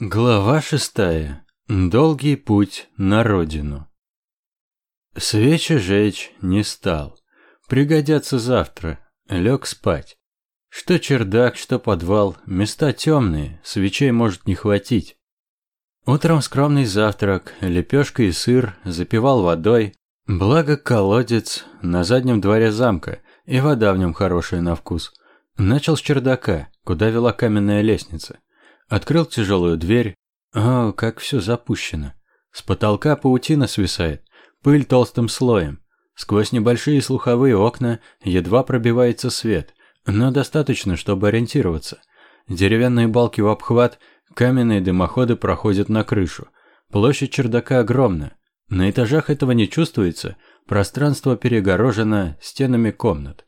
Глава шестая. Долгий путь на родину. Свечи жечь не стал. Пригодятся завтра. Лег спать. Что чердак, что подвал, места темные, свечей может не хватить. Утром скромный завтрак, лепешка и сыр, запивал водой. Благо колодец на заднем дворе замка, и вода в нем хорошая на вкус. Начал с чердака, куда вела каменная лестница. Открыл тяжелую дверь. О, как все запущено. С потолка паутина свисает, пыль толстым слоем. Сквозь небольшие слуховые окна едва пробивается свет, но достаточно, чтобы ориентироваться. Деревянные балки в обхват, каменные дымоходы проходят на крышу. Площадь чердака огромна. На этажах этого не чувствуется, пространство перегорожено стенами комнат.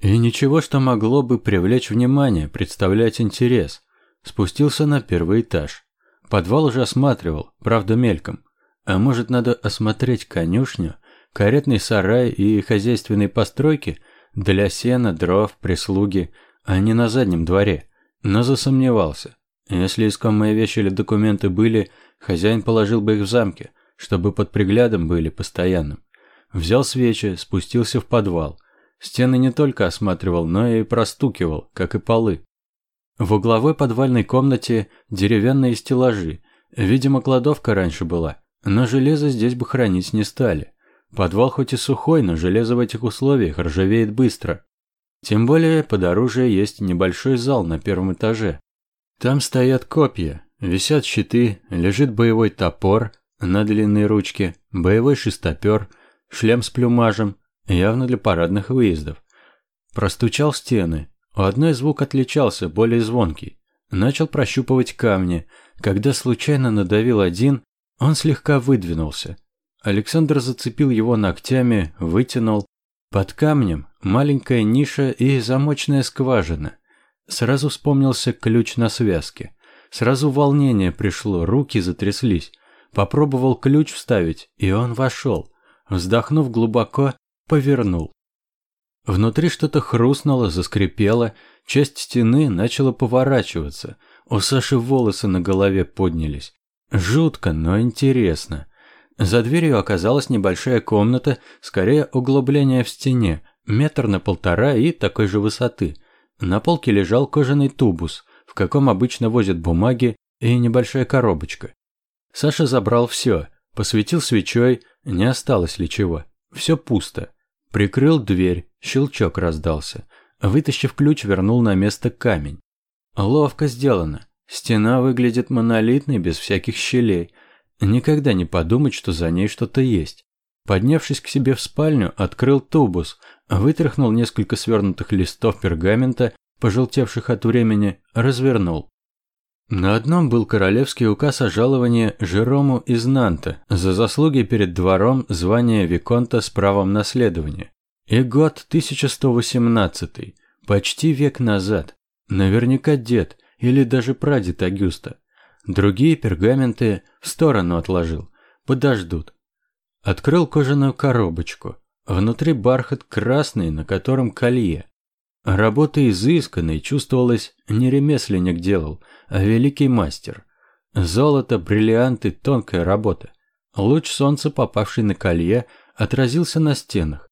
И ничего, что могло бы привлечь внимание, представлять интерес. Спустился на первый этаж. Подвал уже осматривал, правда мельком. А может, надо осмотреть конюшню, каретный сарай и хозяйственные постройки для сена, дров, прислуги, а не на заднем дворе. Но засомневался. Если искомые вещи или документы были, хозяин положил бы их в замке, чтобы под приглядом были постоянным. Взял свечи, спустился в подвал. Стены не только осматривал, но и простукивал, как и полы. В угловой подвальной комнате деревянные стеллажи. Видимо, кладовка раньше была, но железо здесь бы хранить не стали. Подвал хоть и сухой, но железо в этих условиях ржавеет быстро. Тем более под оружие есть небольшой зал на первом этаже. Там стоят копья, висят щиты, лежит боевой топор на длинной ручке, боевой шестопер, шлем с плюмажем, явно для парадных выездов. Простучал стены, у одной звук отличался, более звонкий. Начал прощупывать камни. Когда случайно надавил один, он слегка выдвинулся. Александр зацепил его ногтями, вытянул. Под камнем маленькая ниша и замочная скважина. Сразу вспомнился ключ на связке. Сразу волнение пришло, руки затряслись. Попробовал ключ вставить, и он вошел. Вздохнув глубоко, повернул. Внутри что-то хрустнуло, заскрипело, часть стены начала поворачиваться. У Саши волосы на голове поднялись. Жутко, но интересно. За дверью оказалась небольшая комната, скорее углубление в стене, метр на полтора и такой же высоты. На полке лежал кожаный тубус, в каком обычно возят бумаги, и небольшая коробочка. Саша забрал все, посветил свечой, не осталось ли чего. Все пусто. Прикрыл дверь, щелчок раздался. Вытащив ключ, вернул на место камень. Ловко сделано. Стена выглядит монолитной, без всяких щелей. Никогда не подумать, что за ней что-то есть. Поднявшись к себе в спальню, открыл тубус, вытряхнул несколько свернутых листов пергамента, пожелтевших от времени, развернул. На одном был королевский указ о жаловании Жерому из Нанта за заслуги перед двором звания Виконта с правом наследования. И год 1118, почти век назад. Наверняка дед или даже прадед Агюста. Другие пергаменты в сторону отложил, подождут. Открыл кожаную коробочку. Внутри бархат красный, на котором колье. Работа изысканной, чувствовалось, не ремесленник делал, а великий мастер. Золото, бриллианты, тонкая работа. Луч солнца, попавший на колье, отразился на стенах.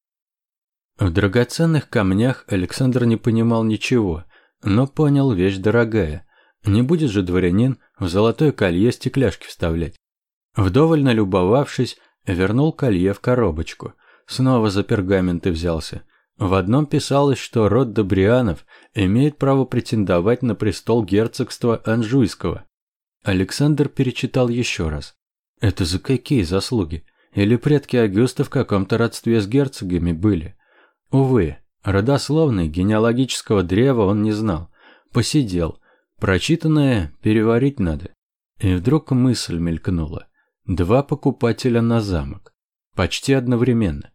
В драгоценных камнях Александр не понимал ничего, но понял вещь дорогая. Не будет же дворянин в золотое колье стекляшки вставлять. Вдоволь налюбовавшись, вернул колье в коробочку. Снова за пергаменты взялся. В одном писалось, что род Добрианов имеет право претендовать на престол герцогства Анжуйского. Александр перечитал еще раз. Это за какие заслуги? Или предки Агюста в каком-то родстве с герцогами были? Увы, родословной генеалогического древа он не знал. Посидел. Прочитанное переварить надо. И вдруг мысль мелькнула. Два покупателя на замок. Почти одновременно.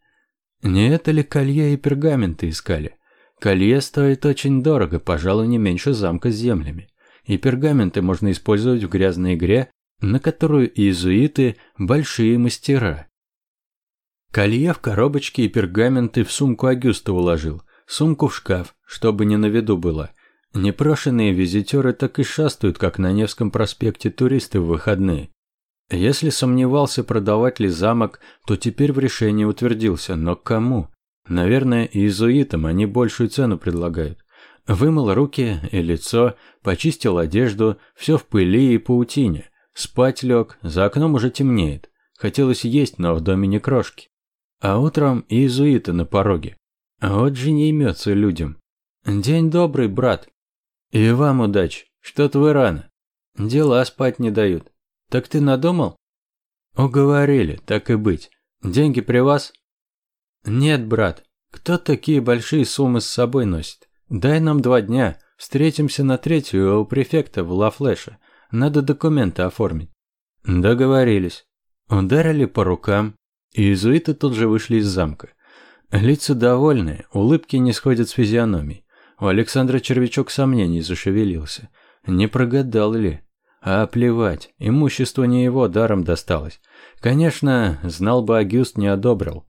Не это ли колье и пергаменты искали? Колье стоит очень дорого, пожалуй, не меньше замка с землями. И пергаменты можно использовать в грязной игре, на которую иезуиты – большие мастера. Колье в коробочке и пергаменты в сумку Агюста уложил, сумку в шкаф, чтобы не на виду было. Непрошенные визитеры так и шастают, как на Невском проспекте туристы в выходные. Если сомневался, продавать ли замок, то теперь в решении утвердился, но кому? Наверное, иезуитам они большую цену предлагают. Вымыл руки и лицо, почистил одежду, все в пыли и паутине. Спать лег, за окном уже темнеет. Хотелось есть, но в доме не крошки. А утром иезуиты на пороге. Вот же не имется людям. День добрый, брат. И вам удачи. Что-то вы рано. Дела спать не дают. Так ты надумал? Уговорили, так и быть. Деньги при вас? Нет, брат. Кто такие большие суммы с собой носит? Дай нам два дня. Встретимся на третью у префекта в Лафлеше. Надо документы оформить. Договорились. Ударили по рукам. Иезуиты тут же вышли из замка. Лица довольные, улыбки не сходят с физиономией. У Александра червячок сомнений зашевелился. Не прогадал ли? А плевать, имущество не его даром досталось. Конечно, знал бы Агюст, не одобрил.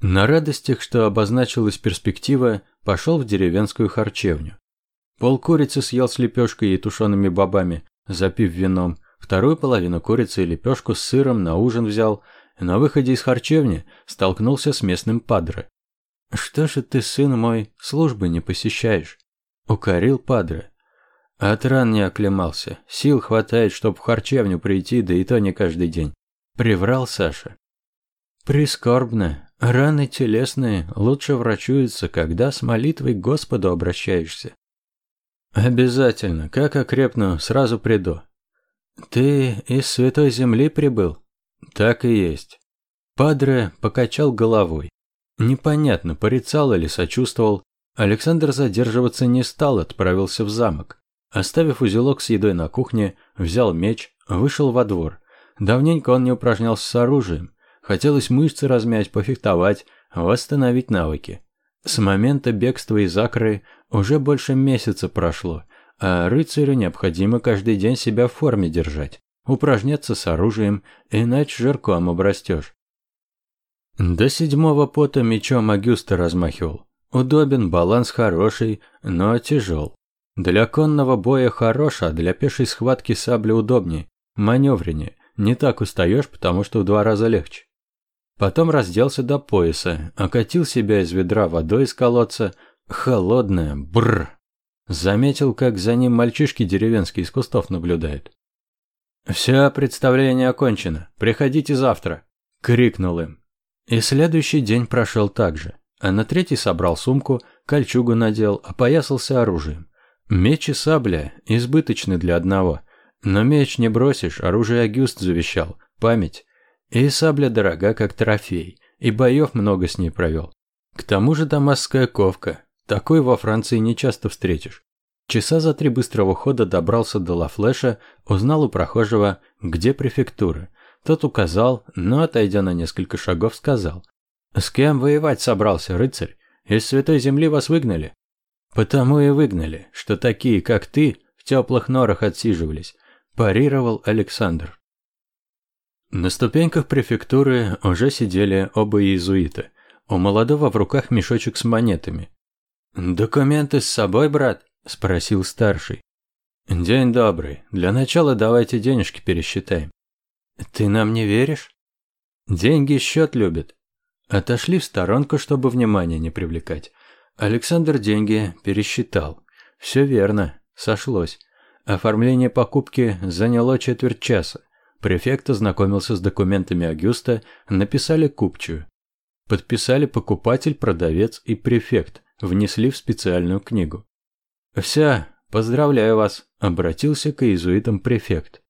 На радостях, что обозначилась перспектива, пошел в деревенскую харчевню. Пол курицы съел с лепешкой и тушеными бобами, запив вином, вторую половину курицы и лепешку с сыром на ужин взял, на выходе из харчевни столкнулся с местным падре. «Что же ты, сын мой, службы не посещаешь?» – укорил падре. От ран не оклемался. Сил хватает, чтобы в харчевню прийти, да и то не каждый день. Приврал Саша. Прискорбно. Раны телесные лучше врачуются, когда с молитвой к Господу обращаешься. Обязательно. Как окрепну, сразу приду. Ты из Святой Земли прибыл? Так и есть. Падре покачал головой. Непонятно, порицал или сочувствовал. Александр задерживаться не стал, отправился в замок. Оставив узелок с едой на кухне, взял меч, вышел во двор. Давненько он не упражнялся с оружием. Хотелось мышцы размять, пофехтовать, восстановить навыки. С момента бегства из Акры уже больше месяца прошло, а рыцарю необходимо каждый день себя в форме держать, упражняться с оружием, иначе жирком обрастешь. До седьмого пота мечом Агюста размахивал. Удобен, баланс хороший, но тяжел. Для конного боя хорош, а для пешей схватки сабля удобнее, маневреннее. Не так устаешь, потому что в два раза легче. Потом разделся до пояса, окатил себя из ведра водой из колодца, холодная, бррр. Заметил, как за ним мальчишки деревенские из кустов наблюдают. «Все, представление окончено. Приходите завтра!» – крикнул им. И следующий день прошел так же. А на третий собрал сумку, кольчугу надел, опоясался оружием. Меч и сабля избыточны для одного. Но меч не бросишь, оружие Агюст завещал, память. И сабля дорога, как трофей, и боев много с ней провел. К тому же дамасская ковка. Такой во Франции не часто встретишь. Часа за три быстрого хода добрался до Лафлеша, узнал у прохожего, где префектура. Тот указал, но, отойдя на несколько шагов, сказал. «С кем воевать собрался, рыцарь? Из Святой Земли вас выгнали?» «Потому и выгнали, что такие, как ты, в теплых норах отсиживались», – парировал Александр. На ступеньках префектуры уже сидели оба иезуита. У молодого в руках мешочек с монетами. «Документы с собой, брат?» – спросил старший. «День добрый. Для начала давайте денежки пересчитаем». «Ты нам не веришь?» «Деньги счет любят». Отошли в сторонку, чтобы внимания не привлекать. Александр деньги пересчитал. Все верно, сошлось. Оформление покупки заняло четверть часа. Префект ознакомился с документами Агюста, написали купчую. Подписали покупатель, продавец и префект, внесли в специальную книгу. «Вся, поздравляю вас», – обратился к иезуитам префект.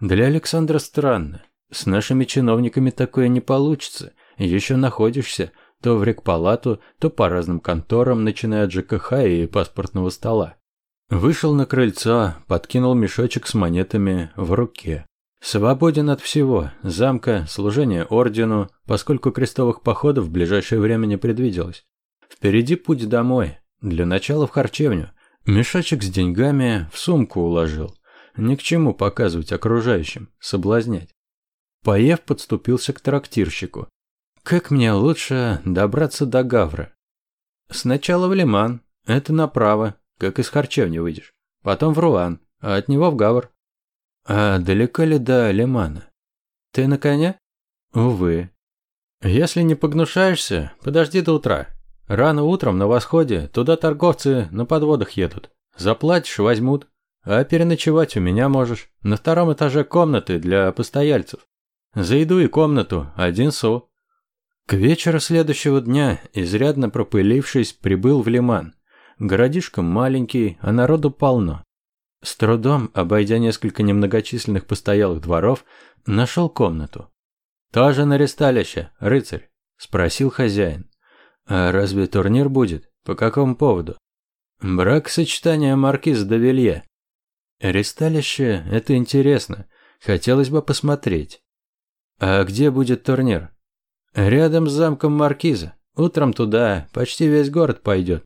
«Для Александра странно. С нашими чиновниками такое не получится. Еще находишься, то в рекпалату, то по разным конторам, начиная от ЖКХ и паспортного стола. Вышел на крыльцо, подкинул мешочек с монетами в руке. Свободен от всего, замка, служения ордену, поскольку крестовых походов в ближайшее время не предвиделось. Впереди путь домой, для начала в харчевню. Мешочек с деньгами в сумку уложил. Ни к чему показывать окружающим, соблазнять. Поев подступился к трактирщику. Как мне лучше добраться до Гавра? Сначала в Лиман, это направо, как из харчевни выйдешь. Потом в Руан, а от него в Гавр. А далеко ли до Лимана? Ты на коне? Увы. Если не погнушаешься, подожди до утра. Рано утром на восходе туда торговцы на подводах едут. Заплатишь – возьмут. А переночевать у меня можешь. На втором этаже комнаты для постояльцев. За еду и комнату один су. К вечеру следующего дня, изрядно пропылившись, прибыл в Лиман. Городишко маленький, а народу полно. С трудом, обойдя несколько немногочисленных постоялых дворов, нашел комнату. «Тоже на ресталище, рыцарь?» – спросил хозяин. «А разве турнир будет? По какому поводу?» «Брак сочетания маркиз де Вилье». «Ресталище – это интересно. Хотелось бы посмотреть». «А где будет турнир?» «Рядом с замком маркиза. Утром туда почти весь город пойдет».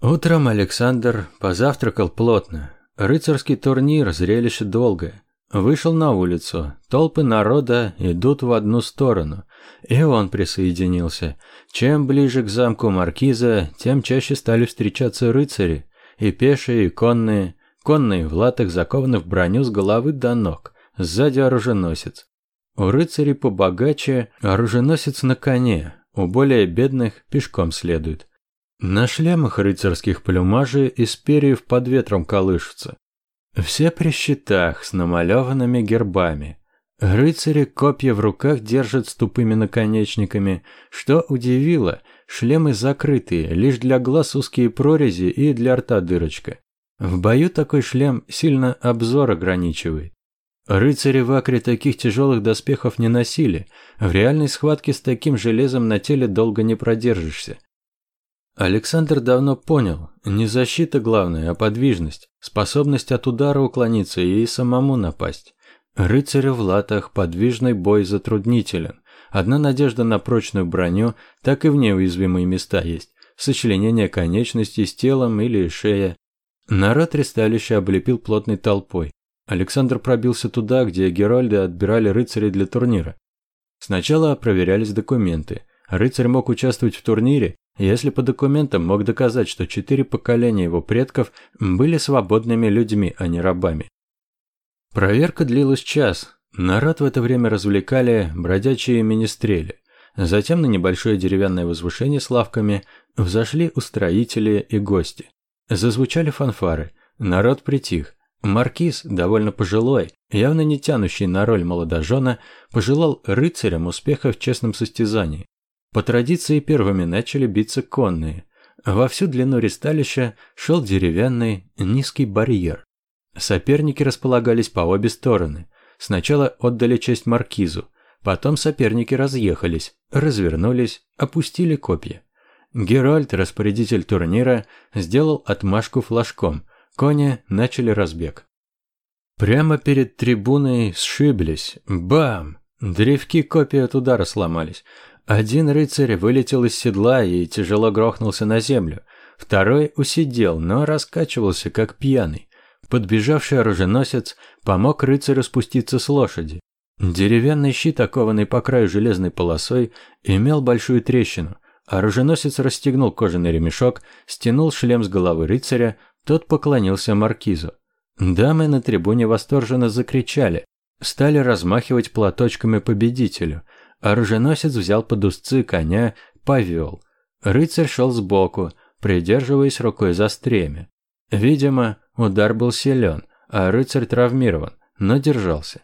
Утром Александр позавтракал плотно. Рыцарский турнир – зрелище долгое. Вышел на улицу. Толпы народа идут в одну сторону. И он присоединился. Чем ближе к замку маркиза, тем чаще стали встречаться рыцари. И пешие, и конные. Конные в латах закованы в броню с головы до ног. Сзади оруженосец. У рыцарей побогаче оруженосец на коне. У более бедных пешком следует. На шлемах рыцарских плюмажи из перьев под ветром колышутся. Все при щитах с намалеванными гербами. Рыцари копья в руках держат с тупыми наконечниками. Что удивило, шлемы закрытые, лишь для глаз узкие прорези и для рта дырочка. В бою такой шлем сильно обзор ограничивает. Рыцари в Акре таких тяжелых доспехов не носили. В реальной схватке с таким железом на теле долго не продержишься. Александр давно понял, не защита главная, а подвижность, способность от удара уклониться и самому напасть. Рыцарю в латах подвижный бой затруднителен. Одна надежда на прочную броню, так и в ней уязвимые места есть. Сочленение конечностей с телом или шея. Народ ресталища облепил плотной толпой. Александр пробился туда, где Герольды отбирали рыцарей для турнира. Сначала проверялись документы. Рыцарь мог участвовать в турнире, если по документам мог доказать, что четыре поколения его предков были свободными людьми, а не рабами. Проверка длилась час. Народ в это время развлекали бродячие министрели. Затем на небольшое деревянное возвышение с лавками взошли устроители и гости. Зазвучали фанфары. Народ притих. Маркиз, довольно пожилой, явно не тянущий на роль молодожена, пожелал рыцарям успеха в честном состязании. По традиции первыми начали биться конные. Во всю длину ристалища шел деревянный низкий барьер. Соперники располагались по обе стороны. Сначала отдали честь маркизу, потом соперники разъехались, развернулись, опустили копья. Геральт, распорядитель турнира, сделал отмашку флажком. Кони начали разбег. Прямо перед трибуной сшиблись. Бам! Древки копий от удара сломались. Один рыцарь вылетел из седла и тяжело грохнулся на землю. Второй усидел, но раскачивался, как пьяный. Подбежавший оруженосец помог рыцарю спуститься с лошади. Деревянный щит, окованный по краю железной полосой, имел большую трещину. Оруженосец расстегнул кожаный ремешок, стянул шлем с головы рыцаря, тот поклонился маркизу. Дамы на трибуне восторженно закричали, стали размахивать платочками победителю – Оруженосец взял под узцы коня, повел. Рыцарь шел сбоку, придерживаясь рукой за стремя. Видимо, удар был силен, а рыцарь травмирован, но держался.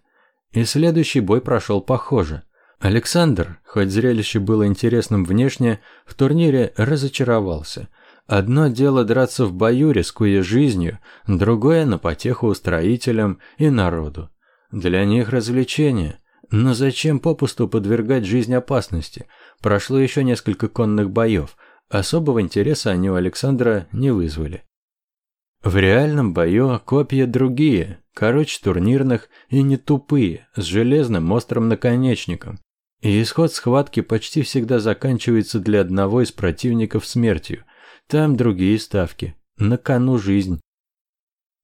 И следующий бой прошел похоже. Александр, хоть зрелище было интересным внешне, в турнире разочаровался. Одно дело драться в бою, рискуя жизнью, другое на потеху устроителям и народу. Для них развлечение – но зачем попусту подвергать жизнь опасности? Прошло еще несколько конных боев. Особого интереса они у Александра не вызвали. В реальном бою копья другие, короче турнирных и не тупые, с железным острым наконечником. И исход схватки почти всегда заканчивается для одного из противников смертью. Там другие ставки. На кону жизнь.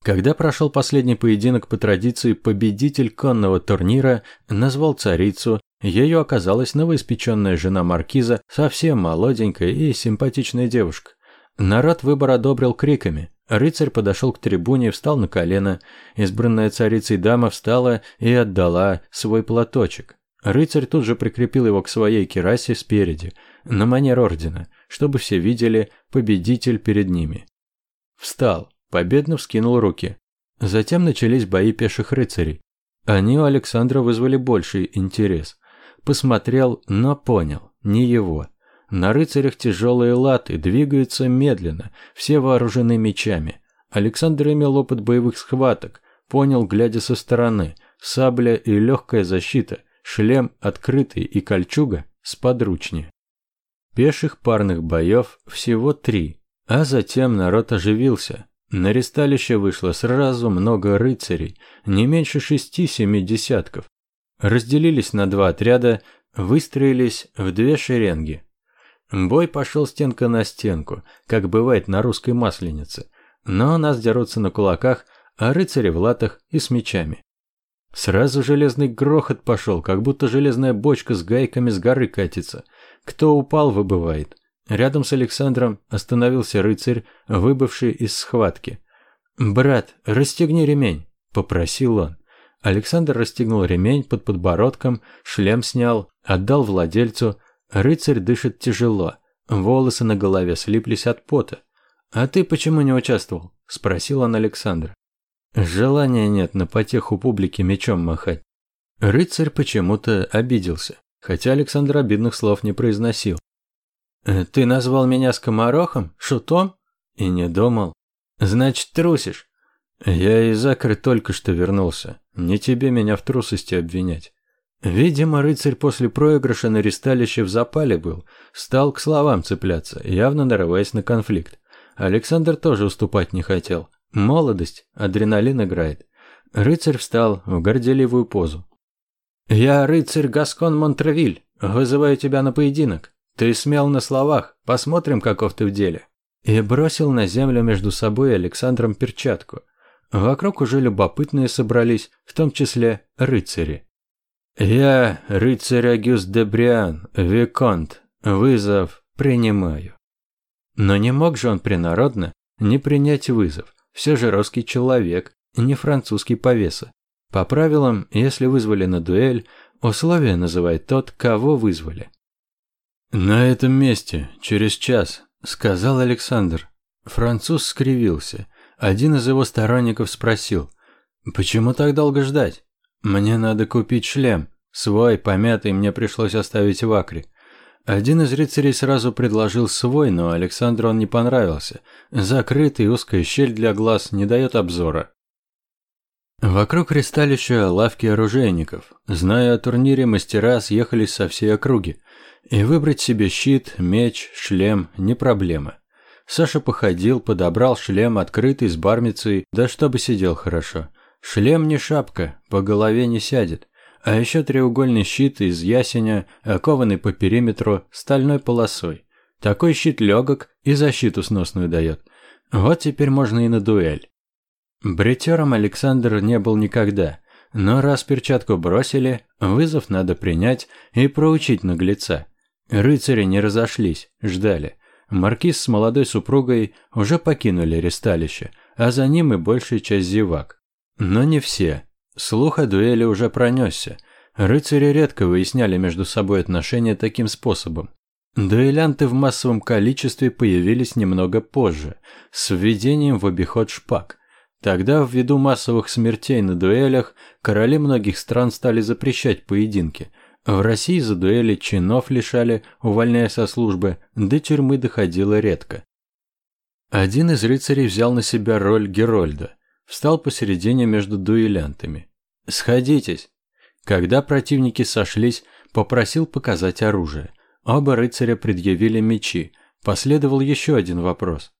Когда прошел последний поединок по традиции, победитель конного турнира назвал царицу, ею оказалась новоиспеченная жена маркиза, совсем молоденькая и симпатичная девушка. Народ выбор одобрил криками. Рыцарь подошел к трибуне и встал на колено. Избранная царицей дама встала и отдала свой платочек. Рыцарь тут же прикрепил его к своей керасе спереди, на манер ордена, чтобы все видели победитель перед ними. Встал, победно вскинул руки. Затем начались бои пеших рыцарей. Они у Александра вызвали больший интерес. Посмотрел, но понял, не его. На рыцарях тяжелые латы, двигаются медленно, все вооружены мечами. Александр имел опыт боевых схваток, понял, глядя со стороны, сабля и легкая защита, шлем открытый и кольчуга сподручнее. Пеших парных боев всего три, а затем народ оживился. На ресталище вышло сразу много рыцарей, не меньше шести-семи десятков. Разделились на два отряда, выстроились в две шеренги. Бой пошел стенка на стенку, как бывает на русской масленице. Но нас дерутся на кулаках, а рыцари в латах и с мечами. Сразу железный грохот пошел, как будто железная бочка с гайками с горы катится. Кто упал, выбывает. Рядом с Александром остановился рыцарь, выбывший из схватки. «Брат, расстегни ремень», – попросил он. Александр расстегнул ремень под подбородком, шлем снял, отдал владельцу. Рыцарь дышит тяжело, волосы на голове слиплись от пота. «А ты почему не участвовал?» – спросил он Александра. «Желания нет на потеху публики мечом махать». Рыцарь почему-то обиделся, хотя Александр обидных слов не произносил. «Э, «Ты назвал меня скоморохом? Шутом?» «И не думал». «Значит, трусишь?» «Я из Акры только что вернулся. Не тебе меня в трусости обвинять». Видимо, рыцарь после проигрыша на ристалище в запале был, стал к словам цепляться, явно нарываясь на конфликт. Александр тоже уступать не хотел. Молодость, адреналин играет. Рыцарь встал в горделивую позу. «Я рыцарь Гаскон Монтревиль, вызываю тебя на поединок. Ты смел на словах, посмотрим, каков ты в деле». И бросил на землю между собой и Александром перчатку. Вокруг уже любопытные собрались, в том числе рыцари. «Я, рыцарь Агюст де Бриан, Виконт, вызов принимаю». Но не мог же он принародно не принять вызов. Все же русский человек, не французский повеса. По правилам, если вызвали на дуэль, условия называет тот, кого вызвали. «На этом месте, через час», – сказал Александр. Француз скривился. Один из его сторонников спросил, «Почему так долго ждать? Мне надо купить шлем. Свой, помятый, мне пришлось оставить в Акре». Один из рыцарей сразу предложил свой, но Александру он не понравился. Закрытый, узкая щель для глаз не дает обзора. Вокруг ристалища лавки оружейников. Зная о турнире, мастера съехались со всей округи. И выбрать себе щит, меч, шлем – не проблема. Саша походил, подобрал шлем, открытый, с бармицей, да чтобы сидел хорошо. Шлем не шапка, по голове не сядет. А еще треугольный щит из ясеня, окованный по периметру стальной полосой. Такой щит легок и защиту сносную дает. Вот теперь можно и на дуэль. Бритером Александр не был никогда, но раз перчатку бросили, вызов надо принять и проучить наглеца. Рыцари не разошлись, ждали. Маркиз с молодой супругой уже покинули ресталище, а за ним и большая часть зевак. Но не все. Слух о дуэли уже пронесся. Рыцари редко выясняли между собой отношения таким способом. Дуэлянты в массовом количестве появились немного позже, с введением в обиход шпаг. Тогда, ввиду массовых смертей на дуэлях, короли многих стран стали запрещать поединки – в России за дуэли чинов лишали, увольняя со службы, до тюрьмы доходило редко. Один из рыцарей взял на себя роль Герольда, встал посередине между дуэлянтами. «Сходитесь!» Когда противники сошлись, попросил показать оружие. Оба рыцаря предъявили мечи. Последовал еще один вопрос.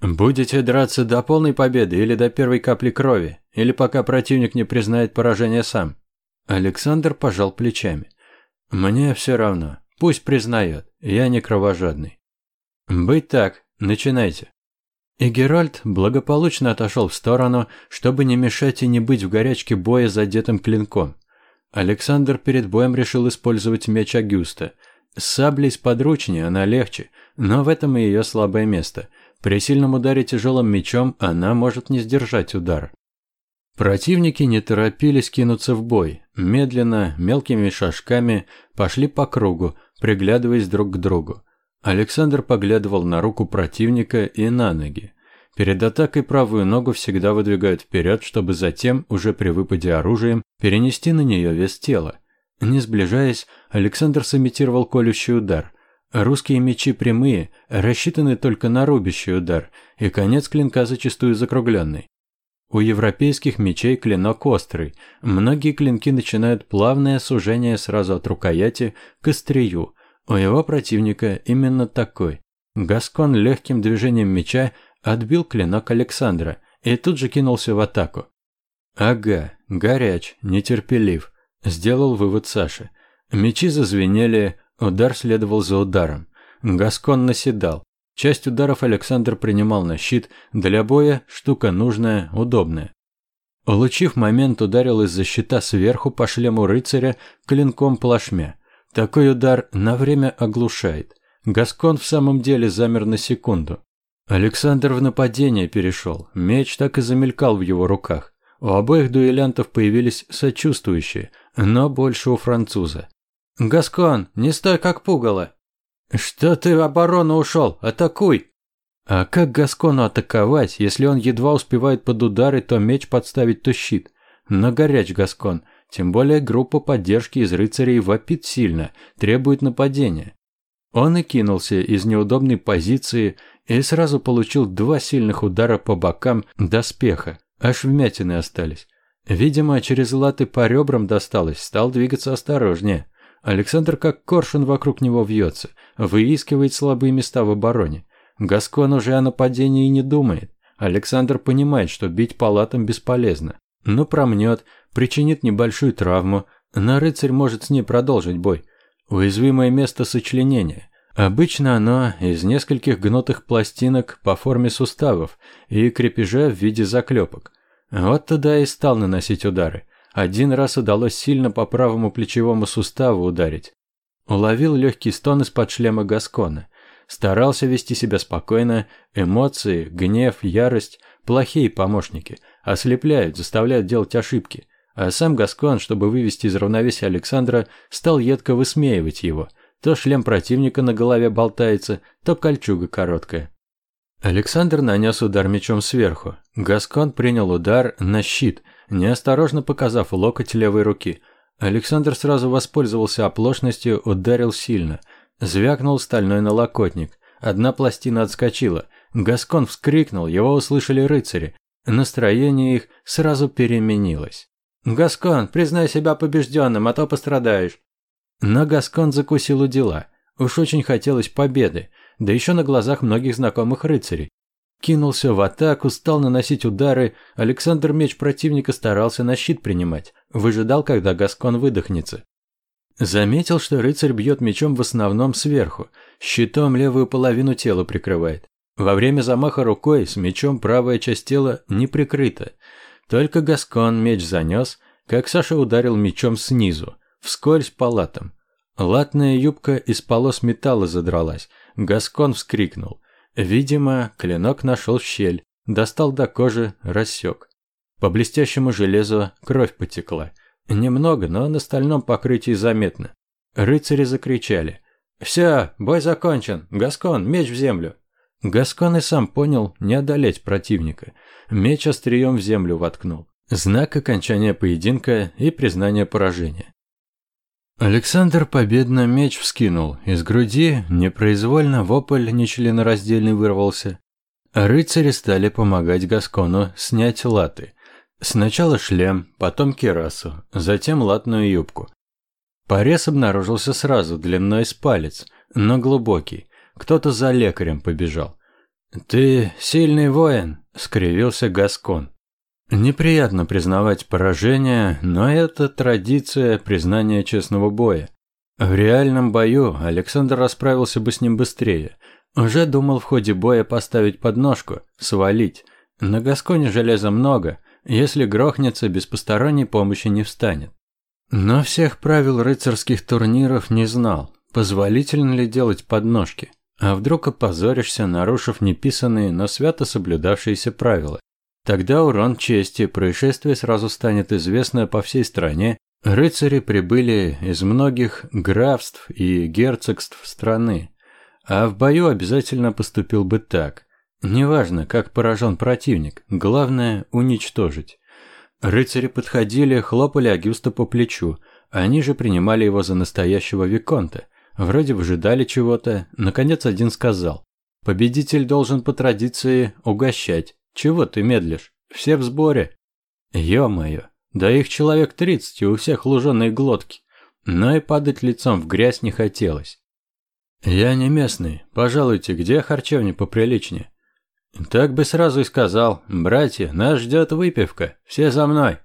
«Будете драться до полной победы или до первой капли крови, или пока противник не признает поражение сам?» Александр пожал плечами. «Мне все равно. Пусть признает. Я не кровожадный». «Быть так. Начинайте». И Геральт благополучно отошел в сторону, чтобы не мешать и не быть в горячке боя задетым клинком. Александр перед боем решил использовать меч Агюста. С саблей сподручнее, она легче, но в этом и ее слабое место. При сильном ударе тяжелым мечом она может не сдержать удар. Противники не торопились кинуться в бой. Медленно, мелкими шажками пошли по кругу, приглядываясь друг к другу. Александр поглядывал на руку противника и на ноги. Перед атакой правую ногу всегда выдвигают вперед, чтобы затем, уже при выпаде оружием, перенести на нее вес тела. Не сближаясь, Александр сымитировал колющий удар. Русские мечи прямые, рассчитаны только на рубящий удар, и конец клинка зачастую закругленный. У европейских мечей клинок острый. Многие клинки начинают плавное сужение сразу от рукояти к острию. У его противника именно такой. Гаскон легким движением меча отбил клинок Александра и тут же кинулся в атаку. «Ага, горяч, нетерпелив», – сделал вывод Саша. Мечи зазвенели, удар следовал за ударом. Гаскон наседал. Часть ударов Александр принимал на щит, для боя штука нужная, удобная. Улучив момент, ударил из-за щита сверху по шлему рыцаря клинком плашмя. Такой удар на время оглушает. Гаскон в самом деле замер на секунду. Александр в нападение перешел, меч так и замелькал в его руках. У обоих дуэлянтов появились сочувствующие, но больше у француза. «Гаскон, не стой как пугало!» «Что ты в оборону ушел? Атакуй!» А как Гаскону атаковать, если он едва успевает под удары то меч подставить, то щит? Но горяч Гаскон, тем более группа поддержки из рыцарей вопит сильно, требует нападения. Он и кинулся из неудобной позиции и сразу получил два сильных удара по бокам доспеха, аж вмятины остались. Видимо, через латы по ребрам досталось, стал двигаться осторожнее. Александр как коршун вокруг него вьется, выискивает слабые места в обороне. Гаскон уже о нападении не думает. Александр понимает, что бить палатам бесполезно. Но промнет, причинит небольшую травму, но рыцарь может с ней продолжить бой. Уязвимое место сочленения. Обычно оно из нескольких гнутых пластинок по форме суставов и крепежа в виде заклепок. Вот туда и стал наносить удары. Один раз удалось сильно по правому плечевому суставу ударить. Уловил легкий стон из-под шлема Гаскона. Старался вести себя спокойно, эмоции, гнев, ярость – плохие помощники, ослепляют, заставляют делать ошибки. А сам Гаскон, чтобы вывести из равновесия Александра, стал едко высмеивать его – то шлем противника на голове болтается, то кольчуга короткая. Александр нанес удар мечом сверху. Гаскон принял удар на щит, неосторожно показав локоть левой руки. Александр сразу воспользовался оплошностью, ударил сильно. Звякнул стальной налокотник. Одна пластина отскочила. Гаскон вскрикнул, его услышали рыцари. Настроение их сразу переменилось. «Гаскон, признай себя побежденным, а то пострадаешь». Но Гаскон закусил у дела. Уж очень хотелось победы, да еще на глазах многих знакомых рыцарей. Кинулся в атаку, стал наносить удары, Александр меч противника старался на щит принимать, выжидал, когда Гаскон выдохнется. Заметил, что рыцарь бьет мечом в основном сверху, щитом левую половину тела прикрывает. Во время замаха рукой с мечом правая часть тела не прикрыта. Только Гаскон меч занес, как Саша ударил мечом снизу, вскользь по латам. Латная юбка из полос металла задралась. Гаскон вскрикнул. Видимо, клинок нашел щель, достал до кожи, рассек. По блестящему железу кровь потекла. Немного, но на стальном покрытии заметно. Рыцари закричали. «Все, бой закончен! Гаскон, меч в землю!» Гаскон и сам понял не одолеть противника. Меч острием в землю воткнул. Знак окончания поединка и признания поражения. Александр победно меч вскинул. Из груди непроизвольно вопль нечленораздельный вырвался. Рыцари стали помогать Гаскону снять латы. Сначала шлем, потом кирасу, затем латную юбку. Порез обнаружился сразу, длиной с палец, но глубокий. Кто-то за лекарем побежал. «Ты сильный воин», — скривился Гаскон. Неприятно признавать поражение, но это традиция признания честного боя. В реальном бою Александр расправился бы с ним быстрее. Уже думал в ходе боя поставить подножку, свалить. На Гасконе железа много, если грохнется, без посторонней помощи не встанет. Но всех правил рыцарских турниров не знал, позволительно ли делать подножки. А вдруг опозоришься, нарушив неписанные, но свято соблюдавшиеся правила? Тогда урон чести, происшествие сразу станет известно по всей стране. Рыцари прибыли из многих графств и герцогств страны. А в бою обязательно поступил бы так. Неважно, как поражен противник, главное – уничтожить. Рыцари подходили, хлопали Агюста по плечу, они же принимали его за настоящего Виконта. Вроде выжидали чего-то, наконец один сказал. «Победитель должен по традиции угощать. Чего ты медлишь? Все в сборе». Ё-моё, да их человек тридцать, и у всех луженые глотки. Но и падать лицом в грязь не хотелось. «Я не местный. Пожалуйте, где харчевня поприличнее?» «Так бы сразу и сказал. Братья, нас ждет выпивка. Все за мной».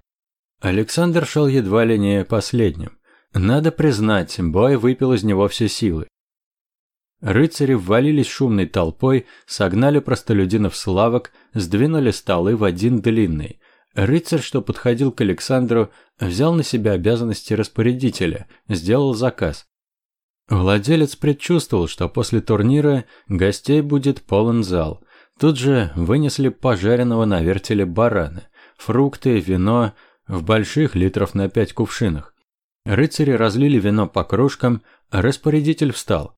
Александр шел едва ли не последним. Надо признать, бой выпил из него все силы. Рыцари ввалились шумной толпой, согнали простолюдинов с лавок, сдвинули столы в один длинный. Рыцарь, что подходил к Александру, взял на себя обязанности распорядителя, сделал заказ. Владелец предчувствовал, что после турнира гостей будет полон зал. Тут же вынесли пожаренного на вертеле барана, фрукты, вино в больших литров на пять кувшинах. Рыцари разлили вино по кружкам, распорядитель встал.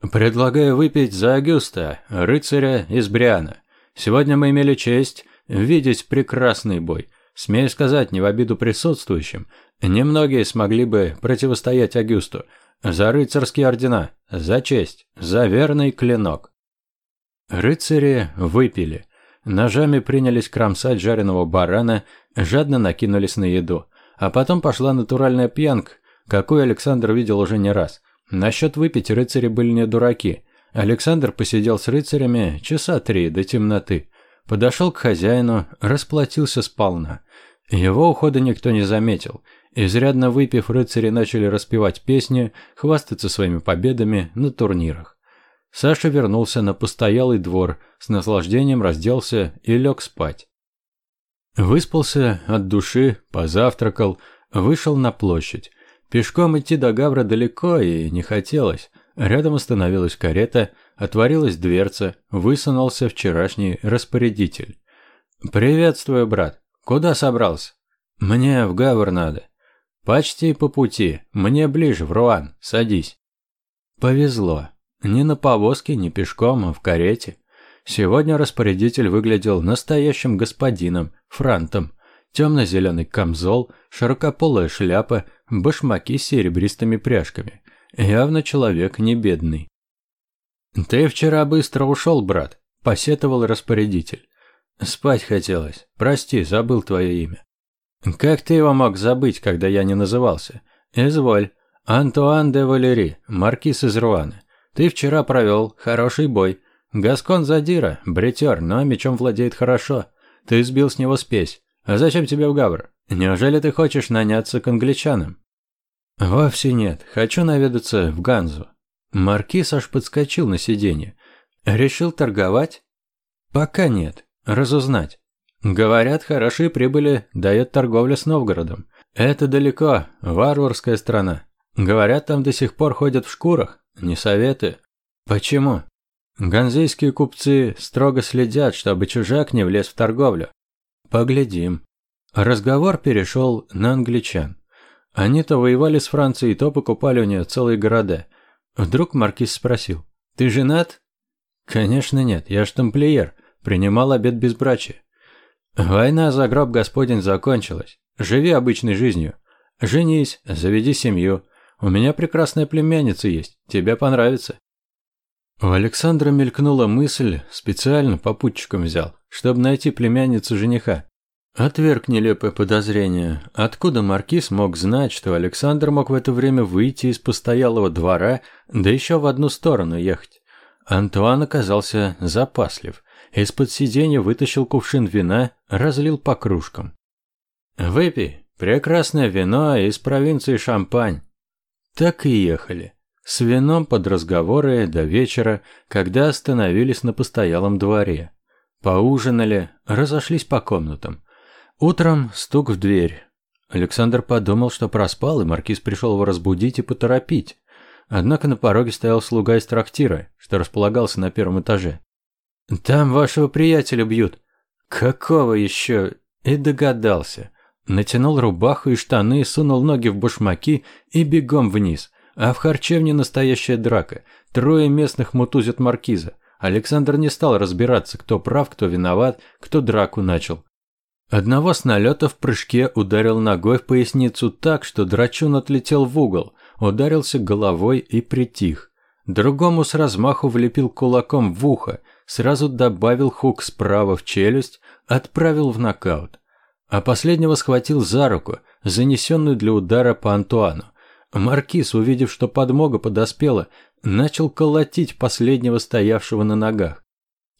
«Предлагаю выпить за Агюста, рыцаря из Бриана. Сегодня мы имели честь видеть прекрасный бой. Смею сказать, не в обиду присутствующим, немногие смогли бы противостоять Агюсту. За рыцарские ордена, за честь, за верный клинок». Рыцари выпили. Ножами принялись кромсать жареного барана, жадно накинулись на еду. А потом пошла натуральная пьянка, какую Александр видел уже не раз. Насчет выпить рыцари были не дураки. Александр посидел с рыцарями часа три до темноты. Подошел к хозяину, расплатился сполна. Его ухода никто не заметил. Изрядно выпив, рыцари начали распевать песни, хвастаться своими победами на турнирах. Саша вернулся на постоялый двор, с наслаждением разделся и лег спать. Выспался от души, позавтракал, вышел на площадь. Пешком идти до Гавра далеко и не хотелось. Рядом остановилась карета, отворилась дверца, высунулся вчерашний распорядитель. «Приветствую, брат. Куда собрался?» «Мне в Гавр надо». «Почти по пути. Мне ближе, в Руан. Садись». Повезло. Ни на повозке, ни пешком, а в карете. Сегодня распорядитель выглядел настоящим господином, франтом. Темно-зеленый камзол, широкополая шляпа, башмаки с серебристыми пряжками. Явно человек не бедный. «Ты вчера быстро ушел, брат», – посетовал распорядитель. «Спать хотелось. Прости, забыл твое имя». «Как ты его мог забыть, когда я не назывался?» «Изволь. Антуан де Валери, маркиз из Руана. Ты вчера провел хороший бой. Гаскон Задира, бритер, но мечом владеет хорошо. Ты сбил с него спесь. А зачем тебе в Гавр? Неужели ты хочешь наняться к англичанам? Вовсе нет. Хочу наведаться в Ганзу. Маркиз аж подскочил на сиденье. Решил торговать? Пока нет. Разузнать. Говорят, хорошие прибыли дает торговля с Новгородом. Это далеко, варварская страна. Говорят, там до сих пор ходят в шкурах. Не советую. Почему? Ганзейские купцы строго следят, чтобы чужак не влез в торговлю. Поглядим. Разговор перешел на англичан. Они-то воевали с Францией, то покупали у нее целые города. Вдруг маркиз спросил. «Ты женат?» «Конечно нет, я ж тамплиер, принимал обет безбрачия». «Война за гроб Господень закончилась. Живи обычной жизнью. Женись, заведи семью. У меня прекрасная племянница есть, тебе понравится». У Александра мелькнула мысль, специально попутчиком взял, чтобы найти племянницу жениха. Отверг нелепое подозрение. Откуда маркиз мог знать, что Александр мог в это время выйти из постоялого двора, да еще в одну сторону ехать? Антуан оказался запаслив. Из-под сиденья вытащил кувшин вина, разлил по кружкам. «Выпей. Прекрасное вино из провинции Шампань». Так и ехали. С вином под разговоры до вечера, когда остановились на постоялом дворе. Поужинали, разошлись по комнатам. Утром стук в дверь. Александр подумал, что проспал, и маркиз пришел его разбудить и поторопить. однако на пороге стоял слуга из трактира, что располагался на первом этаже. «Там вашего приятеля бьют». «Какого еще?» И догадался. Натянул рубаху и штаны, сунул ноги в башмаки и бегом вниз. А в харчевне настоящая драка. Трое местных мутузят маркиза. Александр не стал разбираться, кто прав, кто виноват, кто драку начал. Одного с налета в прыжке ударил ногой в поясницу так, что драчун отлетел в угол, ударился головой и притих. Другому с размаху влепил кулаком в ухо, сразу добавил хук справа в челюсть, отправил в нокаут. А последнего схватил за руку, занесенную для удара по Антуану. Маркиз, увидев, что подмога подоспела, начал колотить последнего стоявшего на ногах.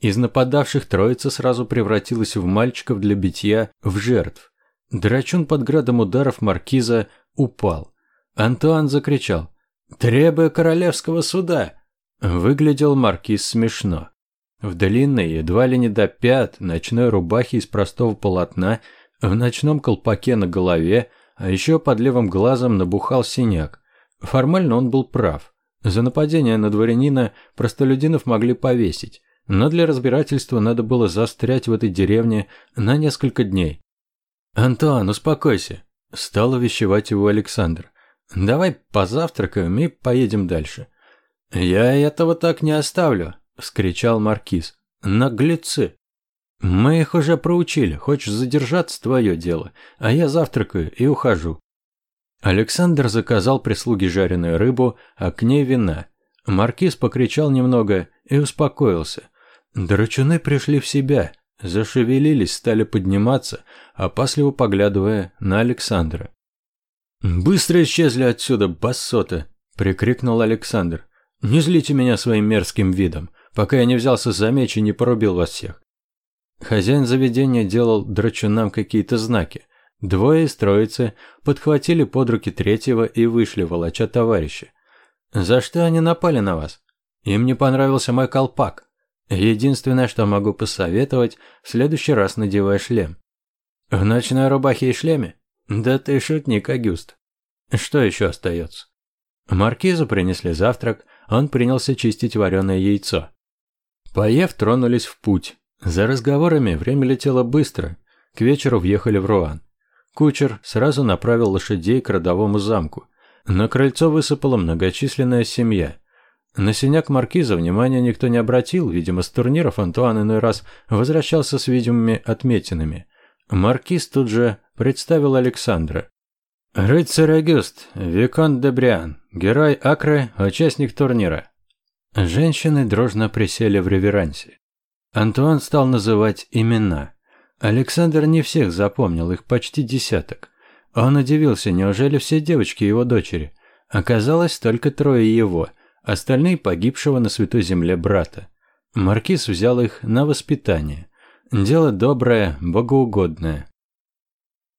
Из нападавших троица сразу превратилась в мальчиков для битья, в жертв. Драчун под градом ударов маркиза упал. Антуан закричал «Требую королевского суда!» Выглядел маркиз смешно. В длинной, едва ли не до пят, ночной рубахе из простого полотна, в ночном колпаке на голове, а еще под левым глазом набухал синяк. Формально он был прав. За нападение на дворянина простолюдинов могли повесить, но для разбирательства надо было застрять в этой деревне на несколько дней. «Антуан, успокойся», – стал увещевать его Александр. «Давай позавтракаем и поедем дальше». «Я этого так не оставлю», – вскричал Маркиз. «Наглецы!» «Мы их уже проучили. Хочешь задержаться – твое дело. А я завтракаю и ухожу». Александр заказал прислуге жареную рыбу, а к ней вина. Маркиз покричал немного и успокоился. Драчуны пришли в себя, зашевелились, стали подниматься, опасливо поглядывая на Александра. «Быстро исчезли отсюда, бассоты!» – прикрикнул Александр. «Не злите меня своим мерзким видом, пока я не взялся за меч и не порубил вас всех». Хозяин заведения делал драчунам какие-то знаки. Двое из троицы подхватили под руки третьего и вышли, волоча товарища. «За что они напали на вас? Им не понравился мой колпак. Единственное, что могу посоветовать, в следующий раз надевай шлем». «В ночной рубахе и шлеме? Да ты шутник, Агюст. Что еще остается?» Маркизу принесли завтрак, он принялся чистить вареное яйцо. Поев, тронулись в путь. За разговорами время летело быстро. К вечеру въехали в Руан. Кучер сразу направил лошадей к родовому замку. На крыльцо высыпала многочисленная семья. На синяк маркиза внимания никто не обратил, видимо, с турниров Антуан иной раз возвращался с видимыми отметинами. Маркиз тут же представил Александра. «Рыцарь Агюст, Виконт де Бриан, герой Акры, участник турнира». Женщины дружно присели в реверансе. Антуан стал называть имена. Александр не всех запомнил, их почти десяток. Он удивился, неужели все девочки его дочери? Оказалось, только трое его, остальные погибшего на Святой Земле брата. Маркиз взял их на воспитание. Дело доброе, богоугодное.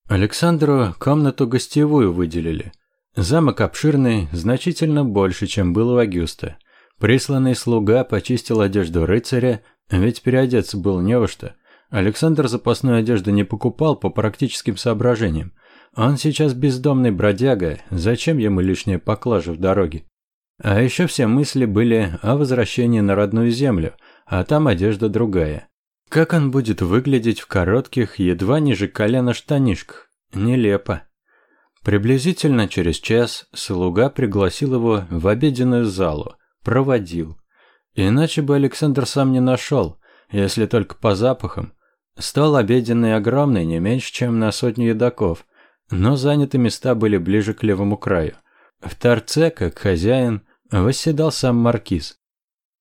Александру комнату гостевую выделили. Замок обширный, значительно больше, чем был у Агюста. Присланный слуга почистил одежду рыцаря, ведь переодеться было не во что. Александр запасную одежду не покупал по практическим соображениям. Он сейчас бездомный бродяга, зачем ему лишняя поклажа в дороге? А еще все мысли были о возвращении на родную землю, а там одежда другая. Как он будет выглядеть в коротких, едва ниже колена штанишках? Нелепо. Приблизительно через час слуга пригласил его в обеденную залу, проводил. Иначе бы Александр сам не нашел, если только по запахам, Стол обеденный огромный, не меньше, чем на сотню едоков, но заняты места были ближе к левому краю. В торце, как хозяин, восседал сам маркиз.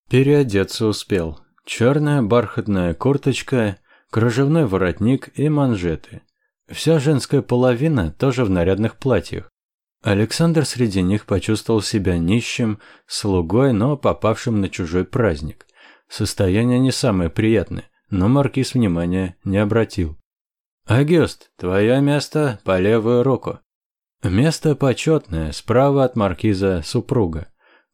Переодеться успел. Черная бархатная курточка, кружевной воротник и манжеты. Вся женская половина тоже в нарядных платьях. Александр среди них почувствовал себя нищим, слугой, но попавшим на чужой праздник. Состояние не самое приятное но маркиз внимания не обратил. «Агюст, твое место по левую руку». Место почетное, справа от маркиза супруга.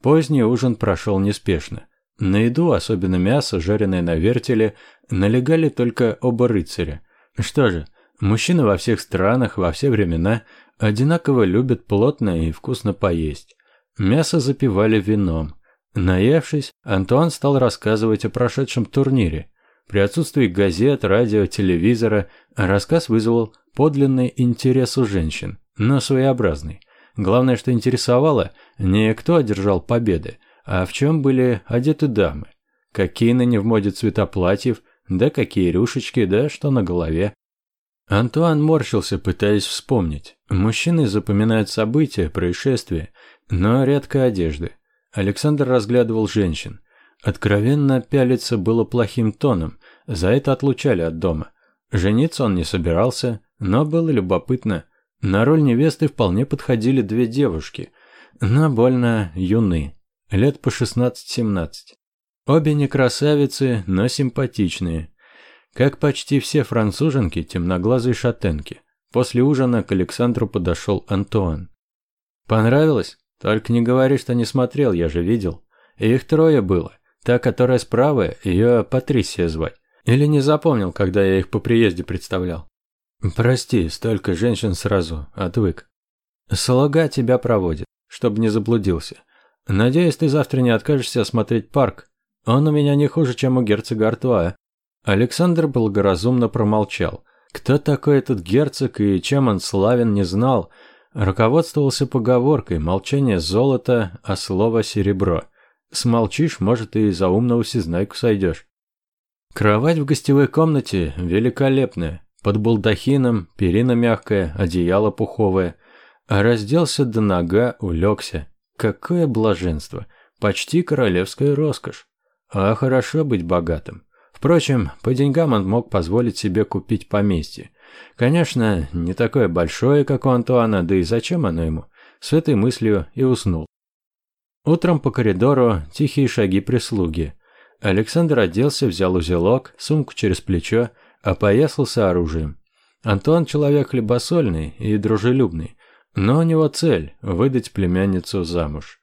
Поздний ужин прошел неспешно. На еду, особенно мясо, жареное на вертеле, налегали только оба рыцаря. Что же, мужчины во всех странах, во все времена одинаково любят плотно и вкусно поесть. Мясо запивали вином. Наевшись, Антуан стал рассказывать о прошедшем турнире. При отсутствии газет, радио, телевизора рассказ вызвал подлинный интерес у женщин, но своеобразный. Главное, что интересовало, не кто одержал победы, а в чем были одеты дамы. Какие ныне в моде цвета платьев, да какие рюшечки, да что на голове. Антуан морщился, пытаясь вспомнить. Мужчины запоминают события, происшествия, но редко одежды. Александр разглядывал женщин. Откровенно пялиться было плохим тоном, за это отлучали от дома. Жениться он не собирался, но было любопытно. На роль невесты вполне подходили две девушки, но больно юны, лет по 16-17. Обе не красавицы, но симпатичные. Как почти все француженки, темноглазые шатенки. После ужина к Александру подошел Антуан. «Понравилось? Только не говори, что не смотрел, я же видел. Их трое было. Та, которая справа, ее Патрисия звать. Или не запомнил, когда я их по приезде представлял. Прости, столько женщин сразу, отвык. Слуга тебя проводит, чтобы не заблудился. Надеюсь, ты завтра не откажешься осмотреть парк. Он у меня не хуже, чем у герцога Артуа. Александр благоразумно промолчал. Кто такой этот герцог и чем он славен, не знал. Руководствовался поговоркой «молчание золото, а слово серебро». Смолчишь, может, и за умного всезнайку сойдешь. Кровать в гостевой комнате великолепная. Под балдахином, перина мягкая, одеяло пуховое. А разделся до нога, улегся. Какое блаженство! Почти королевская роскошь. А хорошо быть богатым. Впрочем, по деньгам он мог позволить себе купить поместье. Конечно, не такое большое, как у Антуана, да и зачем оно ему? С этой мыслью и уснул. Утром по коридору тихие шаги прислуги. Александр оделся, взял узелок, сумку через плечо, опоясался оружием. Антуан человек хлебосольный и дружелюбный, но у него цель – выдать племянницу замуж.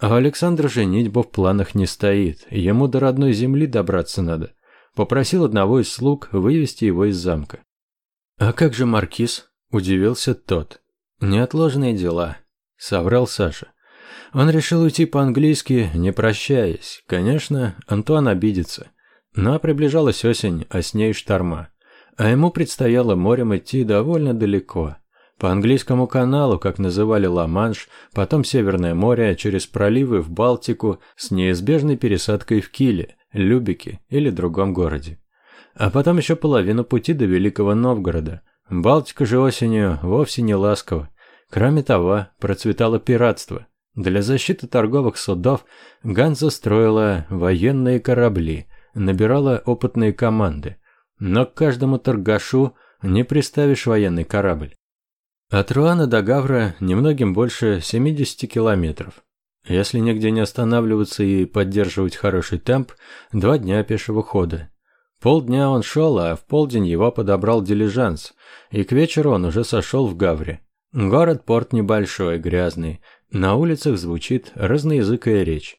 А у Александра женитьба в планах не стоит, ему до родной земли добраться надо. Попросил одного из слуг вывести его из замка. «А как же маркиз?» – удивился тот. «Неотложные дела», – соврал Саша. Он решил уйти по-английски, не прощаясь. Конечно, Антуан обидится. Но приближалась осень, а с ней шторма. А ему предстояло морем идти довольно далеко. По английскому каналу, как называли Ла-Манш, потом Северное море, через проливы в Балтику, с неизбежной пересадкой в Киле, Любике или другом городе. А потом еще половину пути до Великого Новгорода. Балтика же осенью вовсе не ласкова. Кроме того, процветало пиратство. Для защиты торговых судов Ганза строила военные корабли, набирала опытные команды. Но к каждому торгашу не приставишь военный корабль. От Руана до Гавра немногим больше 70 километров. Если нигде не останавливаться и поддерживать хороший темп, два дня пешего хода. Полдня он шел, а в полдень его подобрал дилижанс, и к вечеру он уже сошел в Гавре. Город-порт небольшой, грязный, на улицах звучит разноязыкая речь.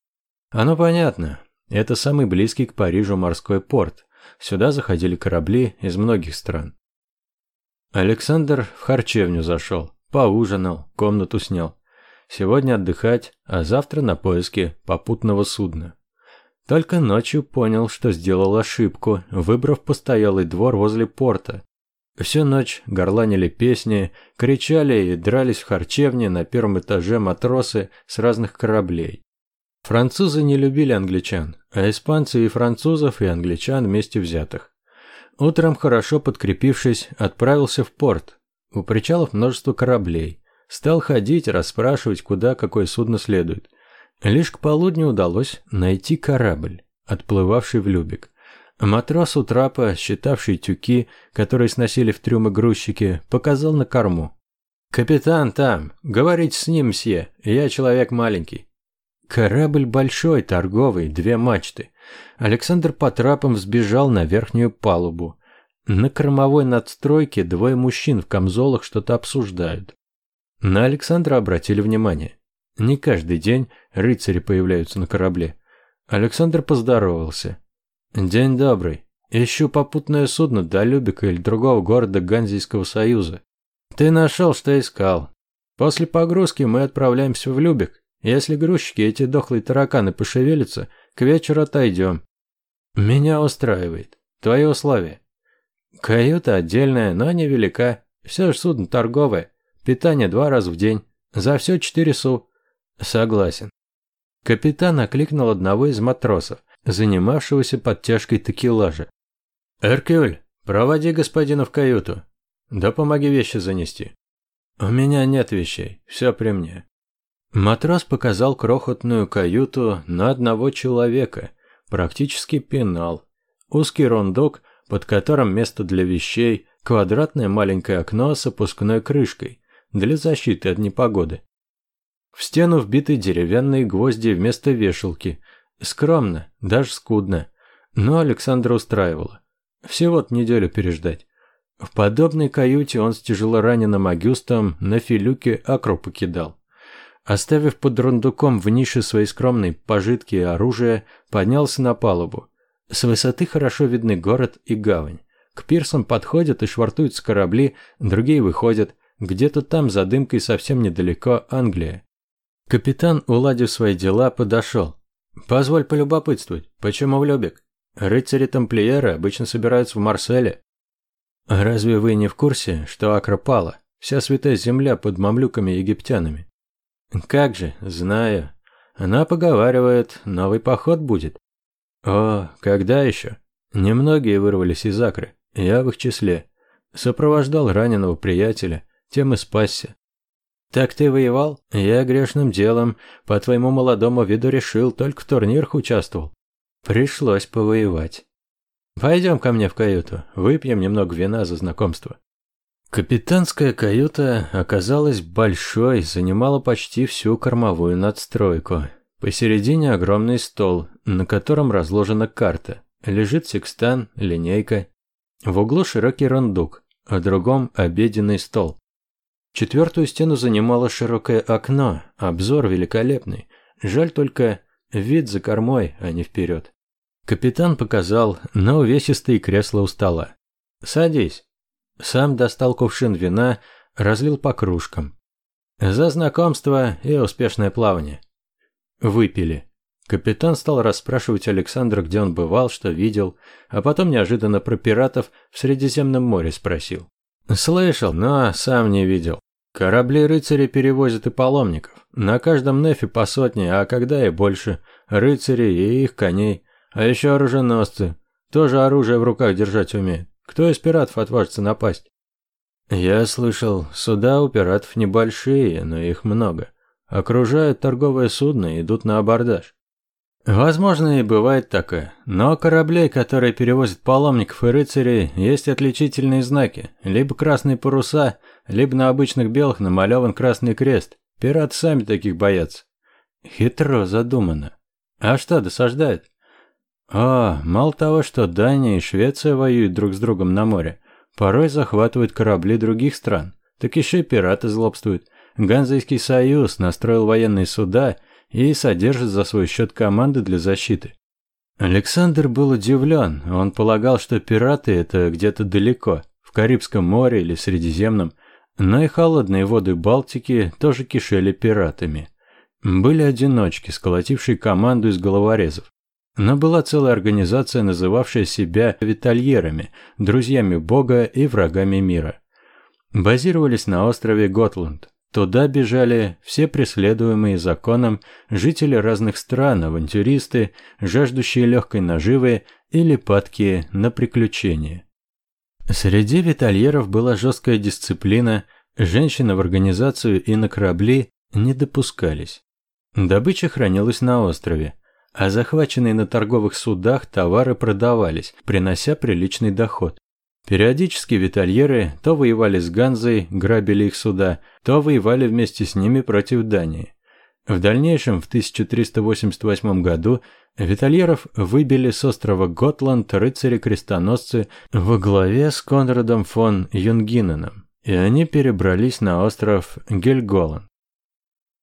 Оно понятно, это самый близкий к Парижу морской порт, сюда заходили корабли из многих стран. Александр в харчевню зашел, поужинал, комнату снял. Сегодня отдыхать, а завтра на поиски попутного судна. Только ночью понял, что сделал ошибку, выбрав постоялый двор возле порта. Всю ночь горланили песни, кричали и дрались в харчевне на первом этаже матросы с разных кораблей. Французы не любили англичан, а испанцы и французов, и англичан вместе взятых. Утром, хорошо подкрепившись, отправился в порт. У причалов множество кораблей. Стал ходить, расспрашивать, куда какое судно следует. Лишь к полудню удалось найти корабль, отплывавший в Любек. Матрос у трапа, считавший тюки, которые сносили в трюмы грузчики, показал на корму. «Капитан там, говорите с ним, мсье, я человек маленький». Корабль большой, торговый, две мачты. Александр по трапам взбежал на верхнюю палубу. На кормовой надстройке двое мужчин в камзолах что-то обсуждают. На Александра обратили внимание. Не каждый день рыцари появляются на корабле. Александр поздоровался. «День добрый. Ищу попутное судно до Любика или другого города Ганзийского союза. Ты нашел, что искал. После погрузки мы отправляемся в Любик. Если грузчики эти дохлые тараканы пошевелятся, к вечеру отойдем. Меня устраивает. Твое условие. Каюта отдельная, но невелика. Все же судно торговое. Питание два раза в день. За все четыре су. Согласен. Капитан окликнул одного из матросов, занимавшегося подтяжкой такелажа. «Эркюль, проводи господина в каюту. Да помоги вещи занести». «У меня нет вещей, все при мне». Матрос показал крохотную каюту на одного человека, практически пенал. Узкий рондок, под которым место для вещей, квадратное маленькое окно с опускной крышкой для защиты от непогоды. В стену вбиты деревянные гвозди вместо вешалки. Скромно, даже скудно. Но Александра устраивала. Всего-то неделю переждать. В подобной каюте он с тяжелораненым Агюстом на филюке акру покидал. Оставив под рундуком в нише свои скромные пожитки и оружие, поднялся на палубу. С высоты хорошо видны город и гавань. К пирсам подходят и швартуются корабли, другие выходят. Где-то там за дымкой совсем недалеко Англия. Капитан, уладив свои дела, подошел. «Позволь полюбопытствовать, почему в Любек? Рыцари-тамплиеры обычно собираются в Марселе». «Разве вы не в курсе, что Акра пала? Вся святая земля под мамлюками и египтянами?» «Как же, знаю. Она поговаривает, новый поход будет». «О, когда еще?» Немногие вырвались из Акры, я в их числе. Сопровождал раненого приятеля, тем и спасся. «Так ты воевал? Я грешным делом, по твоему молодому виду решил, только в турнирах участвовал. Пришлось повоевать. Пойдем ко мне в каюту, выпьем немного вина за знакомство». Капитанская каюта оказалась большой, занимала почти всю кормовую надстройку. Посередине огромный стол, на котором разложена карта. Лежит секстан, линейка. В углу широкий рондук, а другом обеденный стол. Четвертую стену занимало широкое окно, обзор великолепный. Жаль только вид за кормой, а не вперед. Капитан показал на увесистые кресла у стола. «Садись». Сам достал кувшин вина, разлил по кружкам. За знакомство и успешное плавание. Выпили. Капитан стал расспрашивать Александра, где он бывал, что видел, а потом неожиданно про пиратов в Средиземном море спросил. «Слышал, но сам не видел. Корабли рыцари перевозят и паломников. На каждом нефе по сотне, а когда и больше. Рыцари и их коней. А еще оруженосцы. Тоже оружие в руках держать умеют. Кто из пиратов отважится напасть? Я слышал, суда у пиратов небольшие, но их много. Окружают торговое судно и идут на абордаж. Возможно, и бывает такое. Но кораблей, которые перевозят паломников и рыцарей, есть отличительные знаки. Либо красные паруса, либо на обычных белых намалеван красный крест. Пираты сами таких боятся. Хитро задумано. А что, досаждает? О, мало того, что Дания и Швеция воюют друг с другом на море, порой захватывают корабли других стран, так еще и пираты злобствуют. Ганзейский союз настроил военные суда и содержит за свой счет команды для защиты. Александр был удивлен, он полагал, что пираты это где-то далеко, в Карибском море или Средиземном, но и холодные воды Балтики тоже кишели пиратами. Были одиночки, сколотившие команду из головорезов. Но была целая организация, называвшая себя витальерами, друзьями Бога и врагами мира. Базировались на острове Готланд. Туда бежали все преследуемые законом жители разных стран, авантюристы, жаждущие легкой наживы или падкие на приключения. Среди витальеров была жесткая дисциплина, женщины в организацию и на корабли не допускались. Добыча хранилась на острове, а захваченные на торговых судах товары продавались, принося приличный доход. Периодически витальеры то воевали с Ганзой, грабили их суда, то воевали вместе с ними против Дании. В дальнейшем, в 1388 году, Витальеров выбили с острова Готланд рыцари-крестоносцы во главе с Конрадом фон Юнгиненом, и они перебрались на остров Гельголанд.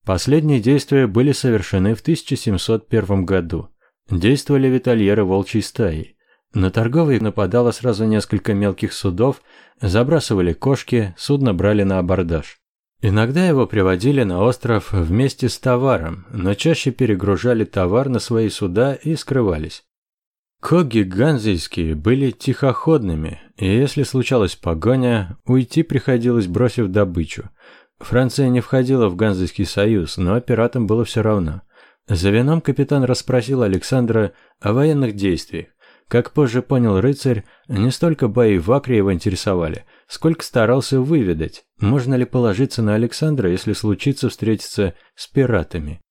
Последние действия были совершены в 1701 году. Действовали витальеры волчьей стаи. На торговые нападало сразу несколько мелких судов, забрасывали кошки, судно брали на абордаж. Иногда его приводили на остров вместе с товаром, но чаще перегружали товар на свои суда и скрывались. Коги ганзейские были тихоходными, и если случалась погоня, уйти приходилось, бросив добычу. Франция не входила в Ганзейский союз, но пиратам было все равно. За вином капитан расспросил Александра о военных действиях. Как позже понял рыцарь, не столько бои в Акре его интересовали, сколько старался выведать, можно ли положиться на Александра, если случится встретиться с пиратами.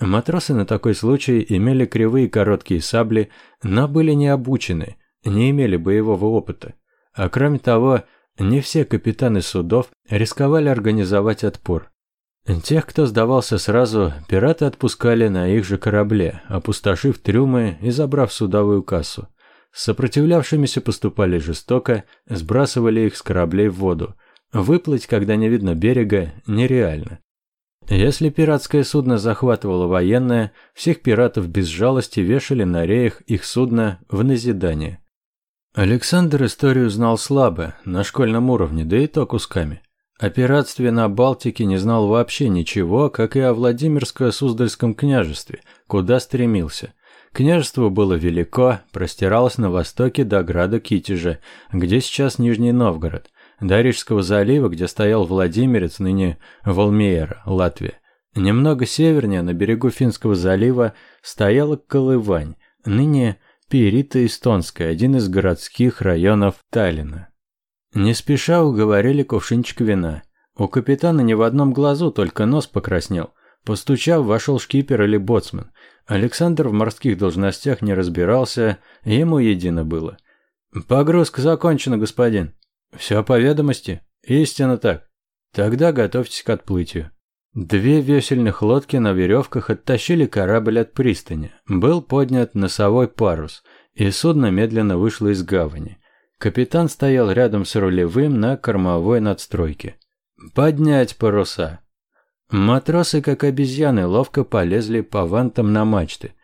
Матросы на такой случай имели кривые короткие сабли, но были не обучены, не имели боевого опыта. А кроме того, не все капитаны судов рисковали организовать отпор. Тех, кто сдавался сразу, пираты отпускали на их же корабле, опустошив трюмы и забрав судовую кассу. Сопротивлявшимися поступали жестоко, сбрасывали их с кораблей в воду. Выплыть, когда не видно берега, нереально. Если пиратское судно захватывало военное, всех пиратов без жалости вешали на реях их судна в назидание. Александр историю знал слабо, на школьном уровне, да и то кусками. О пиратстве на Балтике не знал вообще ничего, как и о Владимирско-Суздальском княжестве, куда стремился. Княжество было велико, простиралось на востоке до града Китежа, где сейчас Нижний Новгород, до Рижского залива, где стоял Владимирец, ныне Волмеера, Латвия. Немного севернее, на берегу Финского залива, стояла Колывань, ныне Перита Эстонская, один из городских районов Таллина. Не спеша уговорили кувшинчик вина. У капитана ни в одном глазу, только нос покраснел. Постучав, вошел шкипер или боцман. Александр в морских должностях не разбирался, ему едино было. «Погрузка закончена, господин». «Все по ведомости?» «Истинно так». «Тогда готовьтесь к отплытию». Две весельных лодки на веревках оттащили корабль от пристани. Был поднят носовой парус, и судно медленно вышло из гавани. Капитан стоял рядом с рулевым на кормовой надстройке. «Поднять паруса!» Матросы, как обезьяны, ловко полезли по вантам на мачты.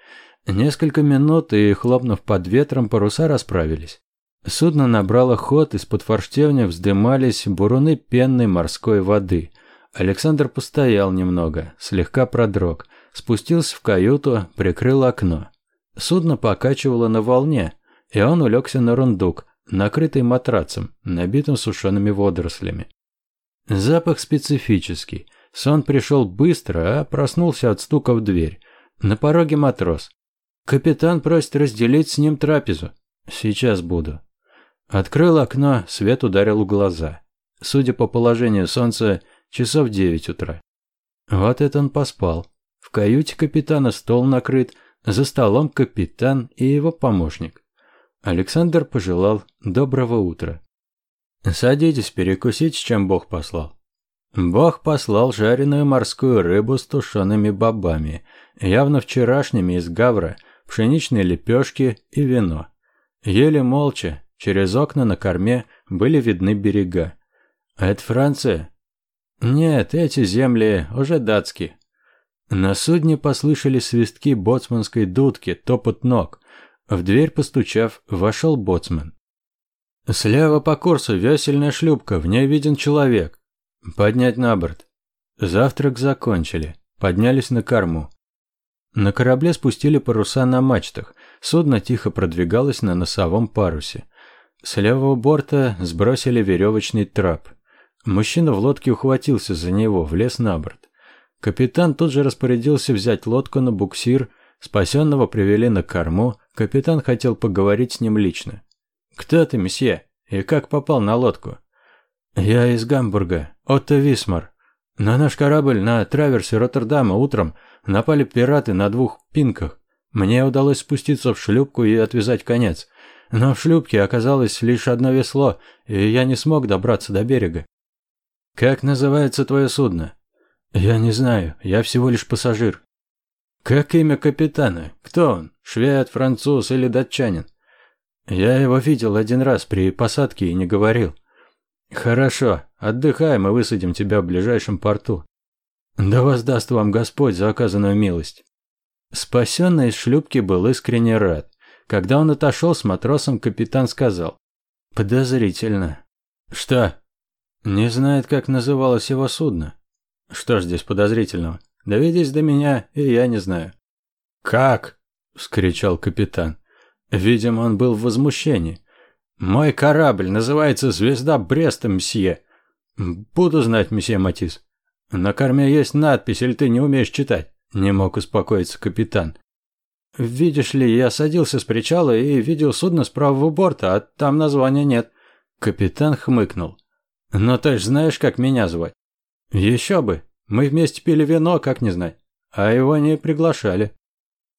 Несколько минут, и, хлопнув под ветром, паруса расправились. Судно набрало ход, из-под форштевня вздымались буруны пенной морской воды. Александр постоял немного, слегка продрог, спустился в каюту, прикрыл окно. Судно покачивало на волне, и он улегся на рундук, накрытый матрацем, набитым сушеными водорослями. Запах специфический, Сон пришел быстро, а проснулся от стука в дверь. На пороге матрос. Капитан просит разделить с ним трапезу. Сейчас буду. Открыл окно, свет ударил в глаза. Судя по положению солнца, часов девять утра. Вот это он поспал. В каюте капитана стол накрыт, за столом капитан и его помощник. Александр пожелал доброго утра. «Садитесь перекусить, с чем Бог послал». Бог послал жареную морскую рыбу с тушеными бобами, явно вчерашними из гавра, пшеничные лепешки и вино. Ели молча, через окна на корме были видны берега. «Это Франция?» «Нет, эти земли уже датские». На судне послышались свистки боцманской дудки, топот ног. В дверь постучав, вошел боцман. «Слева по курсу весельная шлюпка, в ней виден человек. Поднять на борт. Завтрак закончили. Поднялись на корму. На корабле спустили паруса на мачтах. Судно тихо продвигалось на носовом парусе. С левого борта сбросили веревочный трап. Мужчина в лодке ухватился за него, влез на борт. Капитан тут же распорядился взять лодку на буксир. Спасенного привели на корму. Капитан хотел поговорить с ним лично. «Кто ты, месье? И как попал на лодку?» «Я из Гамбурга. Отто Висмар. На наш корабль на траверсе Роттердама утром напали пираты на двух пинках. Мне удалось спуститься в шлюпку и отвязать конец. Но в шлюпке оказалось лишь одно весло, и я не смог добраться до берега. Как называется твое судно? Я не знаю, я всего лишь пассажир. Как имя капитана? Кто он? Швед, француз или датчанин? Я его видел один раз при посадке и не говорил. «Хорошо, отдыхаем и высадим тебя в ближайшем порту. Да воздаст вам Господь за оказанную милость». Спасенный из шлюпки был искренне рад. Когда он отошел с матросом, капитан сказал. «Подозрительно». «Что?» «Не знает, как называлось его судно». Что ж здесь подозрительного? Доведись до меня, и я не знаю. Как? вскричал капитан. Видимо, он был в возмущении. Мой корабль называется Звезда Бреста, мсье. Буду знать, месье Матис. На корме есть надпись, или ты не умеешь читать? Не мог успокоиться капитан. Видишь ли, я садился с причала и видел судно с правого борта, а там названия нет. Капитан хмыкнул. Но ты ж знаешь, как меня звать? Еще бы. Мы вместе пили вино, как не знать. А его не приглашали.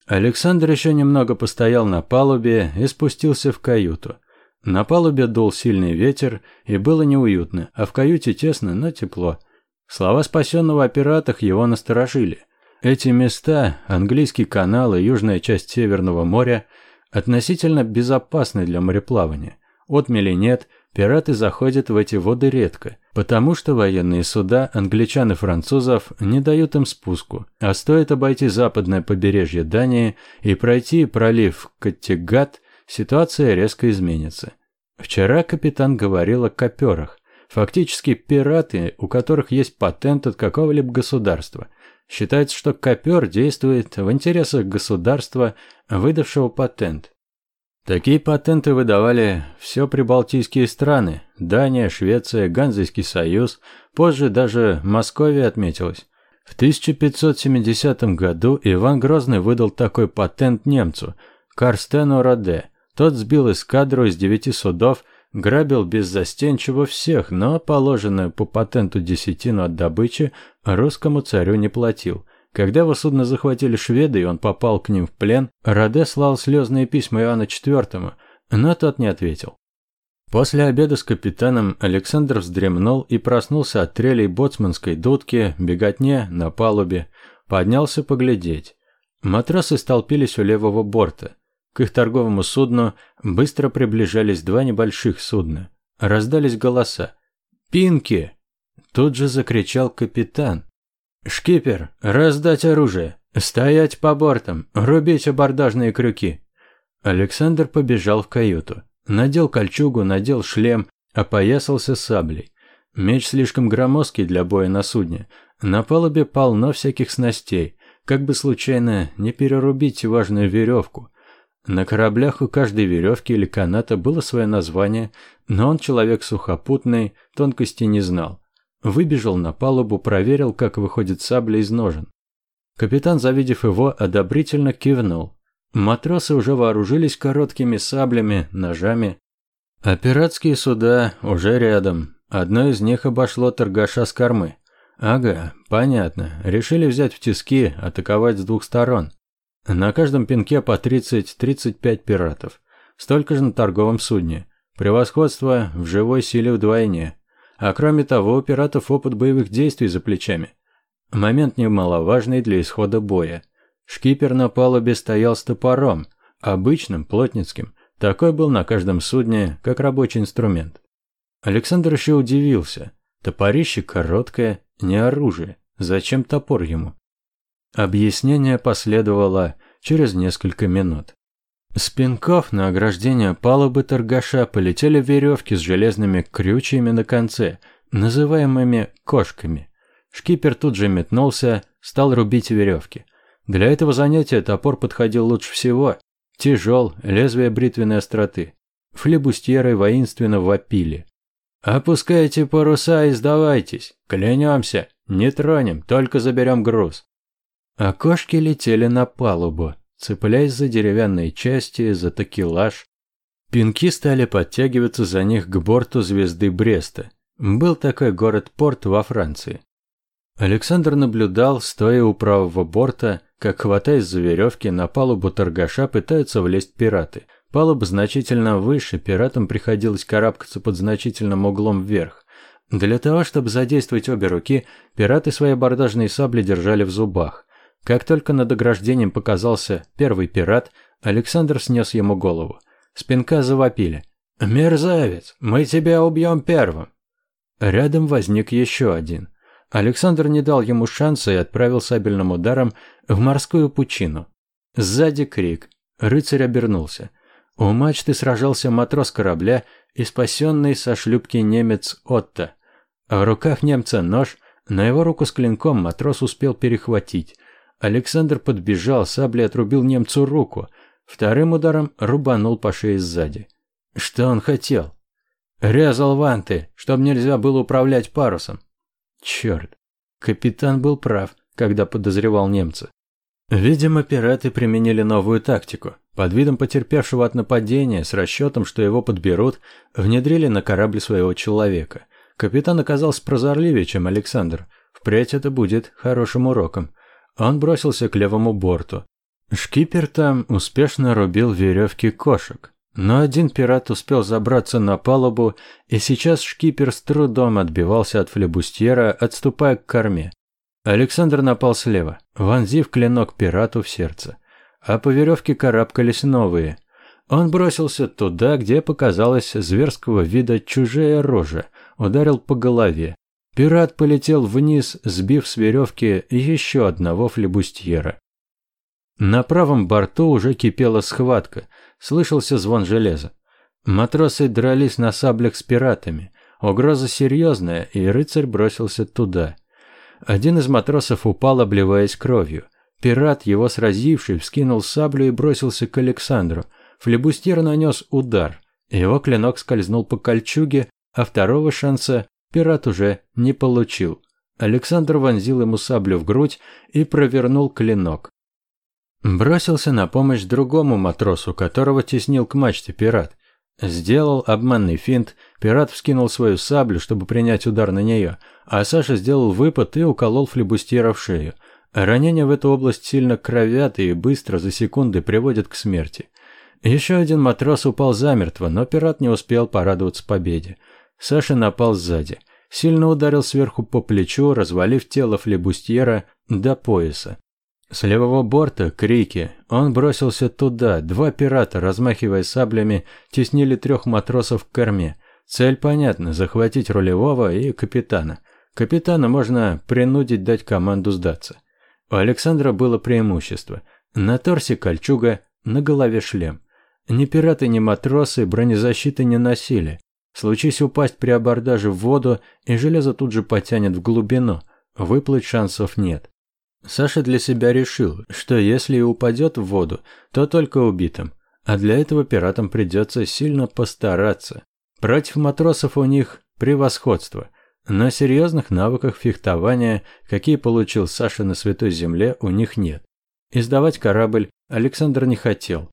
Александр еще немного постоял на палубе и спустился в каюту. На палубе дул сильный ветер, и было неуютно, а в каюте тесно, но тепло. Слова спасенного о пиратах его насторожили. Эти места, английский канал и южная часть Северного моря, относительно безопасны для мореплавания. Отмели нет, пираты заходят в эти воды редко, потому что военные суда англичан и французов не дают им спуску, а стоит обойти западное побережье Дании и пройти пролив Каттегат, ситуация резко изменится. Вчера капитан говорил о коперах. Фактически пираты, у которых есть патент от какого-либо государства. Считается, что копер действует в интересах государства, выдавшего патент. Такие патенты выдавали все прибалтийские страны – Дания, Швеция, Ганзейский союз, позже даже Московия отметилась. В 1570 году Иван Грозный выдал такой патент немцу – Карстену Роде – тот сбил эскадру из девяти судов, грабил беззастенчиво всех, но положенную по патенту десятину от добычи русскому царю не платил. Когда его судно захватили шведы, и он попал к ним в плен, Раде слал слезные письма Иоанна IV, но тот не ответил. После обеда с капитаном Александр вздремнул и проснулся от трелей боцманской дудки, беготне на палубе, поднялся поглядеть. Матросы столпились у левого борта. К их торговому судну быстро приближались два небольших судна. Раздались голоса. «Пинки!» Тут же закричал капитан. «Шкипер, раздать оружие! Стоять по бортам! Рубить абордажные крюки!» Александр побежал в каюту. Надел кольчугу, надел шлем, опоясался саблей. Меч слишком громоздкий для боя на судне. На палубе полно всяких снастей. Как бы случайно не перерубить важную веревку. На кораблях у каждой веревки или каната было свое название, но он человек сухопутный, тонкости не знал. Выбежал на палубу, проверил, как выходит сабля из ножен. Капитан, завидев его, одобрительно кивнул. Матросы уже вооружились короткими саблями, ножами. А пиратские суда уже рядом. Одно из них обошло торгаша с кормы. Ага, понятно. Решили взять в тиски, атаковать с двух сторон. На каждом пинке по 30-35 пиратов. Столько же на торговом судне. Превосходство в живой силе вдвойне. А кроме того, у пиратов опыт боевых действий за плечами. Момент немаловажный для исхода боя. Шкипер на палубе стоял с топором, обычным, плотницким. Такой был на каждом судне, как рабочий инструмент. Александр еще удивился. Топорище короткое, не оружие. Зачем топор ему? Объяснение последовало через несколько минут. С пинков на ограждение палубы торгаша полетели веревки с железными крючьями на конце, называемыми кошками. Шкипер тут же метнулся, стал рубить веревки. Для этого занятия топор подходил лучше всего. Тяжел, лезвие бритвенной остроты. Флебустьеры воинственно вопили. «Опускайте паруса и сдавайтесь! Клянемся! Не тронем, только заберем груз!» Окошки летели на палубу, цепляясь за деревянные части, за такелаж. Пинки стали подтягиваться за них к борту звезды Бреста. Был такой город-порт во Франции. Александр наблюдал, стоя у правого борта, как, хватаясь за веревки, на палубу торгаша пытаются влезть пираты. Палуба значительно выше, пиратам приходилось карабкаться под значительным углом вверх. Для того, чтобы задействовать обе руки, пираты свои абордажные сабли держали в зубах. Как только над ограждением показался первый пират, Александр снес ему голову. Спинка завопили. «Мерзавец, мы тебя убьем первым!» Рядом возник еще один. Александр не дал ему шанса и отправил сабельным ударом в морскую пучину. Сзади крик. Рыцарь обернулся. У мачты сражался матрос корабля и спасенный со шлюпки немец Отто. В руках немца нож, На его руку с клинком матрос успел перехватить. Александр подбежал, саблей отрубил немцу руку. Вторым ударом рубанул по шее сзади. Что он хотел? Резал ванты, чтобы нельзя было управлять парусом. Черт. Капитан был прав, когда подозревал немца. Видимо, пираты применили новую тактику. Под видом потерпевшего от нападения, с расчетом, что его подберут, внедрили на корабль своего человека. Капитан оказался прозорливее, чем Александр. Впредь это будет хорошим уроком. Он бросился к левому борту. Шкипер там успешно рубил веревки кошек. Но один пират успел забраться на палубу, и сейчас шкипер с трудом отбивался от флебустьера, отступая к корме. Александр напал слева, вонзив клинок пирату в сердце. А по веревке карабкались новые. Он бросился туда, где показалась зверского вида чужая рожа, ударил по голове. Пират полетел вниз, сбив с веревки еще одного флебустьера. На правом борту уже кипела схватка, слышался звон железа. Матросы дрались на саблях с пиратами. Угроза серьезная, и рыцарь бросился туда. Один из матросов упал, обливаясь кровью. Пират, его сразивший, вскинул саблю и бросился к Александру. Флебустьер нанес удар. Его клинок скользнул по кольчуге, а второго шанса пират уже не получил. Александр вонзил ему саблю в грудь и провернул клинок. Бросился на помощь другому матросу, которого теснил к мачте пират. Сделал обманный финт, пират вскинул свою саблю, чтобы принять удар на нее, а Саша сделал выпад и уколол флебустьера в шею. Ранения в эту область сильно кровят и быстро за секунды приводят к смерти. Еще один матрос упал замертво, но пират не успел порадоваться победе. Саша напал сзади. Сильно ударил сверху по плечу, развалив тело флебустьера до пояса. С левого борта крики. Он бросился туда. Два пирата, размахивая саблями, теснили трех матросов к корме. Цель понятна – захватить рулевого и капитана. Капитана можно принудить дать команду сдаться. У Александра было преимущество. На торсе кольчуга, на голове шлем. Ни пираты, ни матросы бронезащиты не носили. Случись упасть при абордаже в воду, и железо тут же потянет в глубину. Выплыть шансов нет. Саша для себя решил, что если и упадет в воду, то только убитым, а для этого пиратам придется сильно постараться. Против матросов у них превосходство, но серьезных навыков фехтования, какие получил Саша на Святой Земле, у них нет. Издавать корабль Александр не хотел.